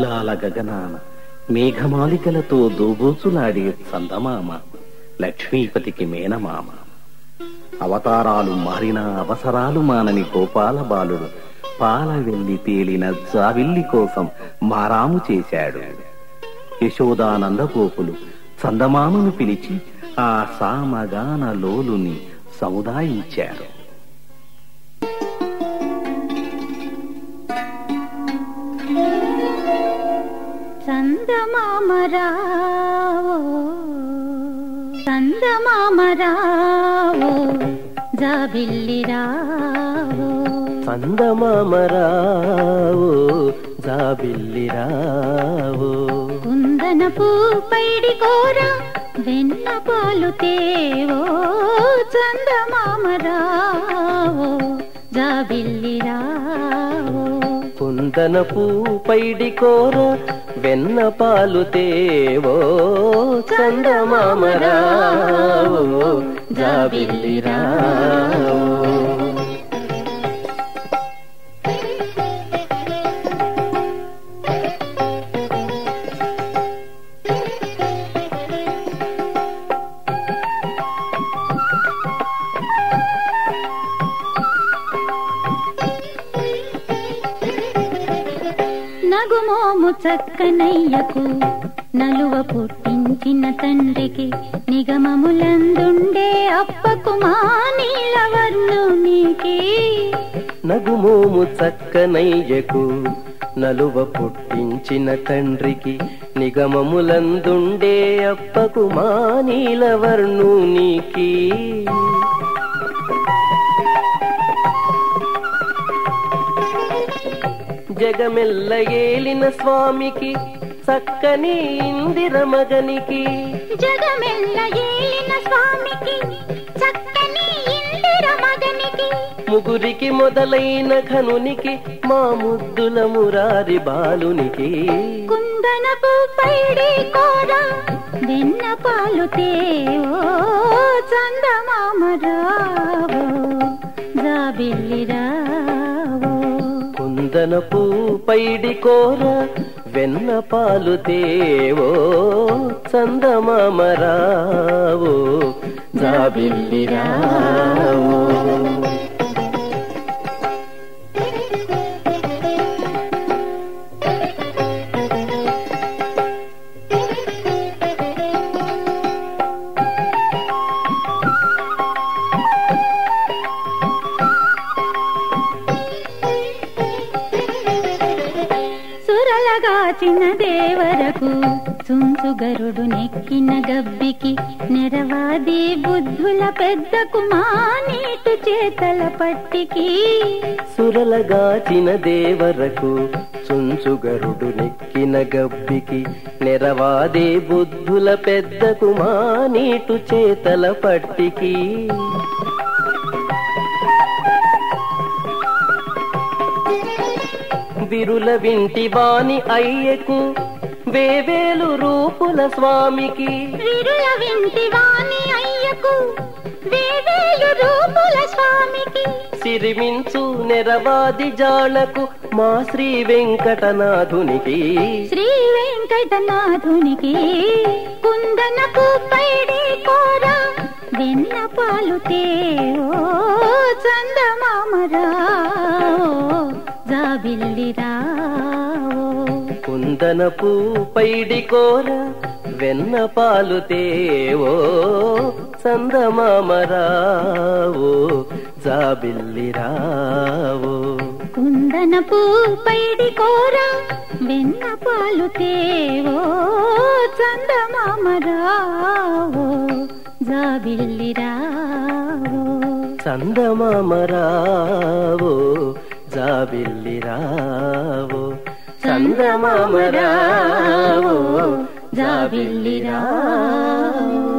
లాల గగనాన మేఘమాలికలతో దోబూచులాడే చందమామ లక్ష్మీపతికి మేనమామ. అవతారాలు మారిన అవసరాలు మానని గోపాల బాలుడు పాల వెళ్ళి తేలిన జావిల్లి కోసం మారాము చేశాడు. యశోదానంద గోపులు చందమామను పిలిచి ఆ సామగాన లోలుని సముదాయించారు. చందమామరావో చందమామరావో జాబిల్లిరావో. చందమామరావో జాబిల్లిరావో. కుందనపు పైడి కోర వెన్న పాలు తేవో. చందమామరావో జాబిల్లిరావో కుందనపు పైడి కోర వెన్న పాలు తేవో చందమామరా జాబిల్లిరా నగుమోము చక్కనయ్యకు నలువ పుట్టించిన తండ్రికి నిగమములందుండే అప్పకు నీలవర్ణునికి నగుమోము చక్కనయ్యకు నలువ పుట్టించిన తండ్రికి నిగమములందుండే అప్పకు నీలవర్ణునికి జగమెల్ల ఏలిన స్వామికి చక్కని ఇందిర మగనికి జగమెల్ల ఏలిన స్వామికి చక్కని ఇందిర మగనికి ముగురికి మొదలైన ఘనునికి మా ముద్దుల మురారి బాలునికి. కుందనపు పైడి కోర వెన్న పాలు తేవో చందమామరావో జాబిల్లిరావో కుందనపు పైడి కోర వెన్న పాలు తేవో చందమామరావో జాబిల్లిరావో కాచిన దేవరకు చుంచు గరుడు నెక్కిన గబ్బికి నెరవాది బుద్ధుల పెద్ద మా చేతల పట్టికి. సురలగాచిన దేవరకు చుంచుగరుడు నెక్కిన గబ్బికి నెరవాదే బుద్ధుల పెద్ద కుమానీటు చేతల పట్టికి. విరుల వింటి వాణి అయ్యకు వేవేలు రూపుల స్వామికి. విరుల వింటి వాణి అయ్యకు వేవేలు రూపుల స్వామికి. సిరిమించు నెరవాది జాలకు మా శ్రీ వెంకటనాథునికి. శ్రీ వెంకటనాథునికి కుందనపు పైడి కోర వెన్న పాలు తేవో చందమామరావో జాబిల్లిరావో కుందనపు పైడి కోర వెన్న పాలు తేవో చందమామరావో జాబిల్లిరావో కుందనపు పైడి కోర వెన్న పాలు తేవో చందమామరావో జాబిల్లిరావో చందమామరావో జాబిల్లిరావో. చందమామరావో జాబిల్లిరావో.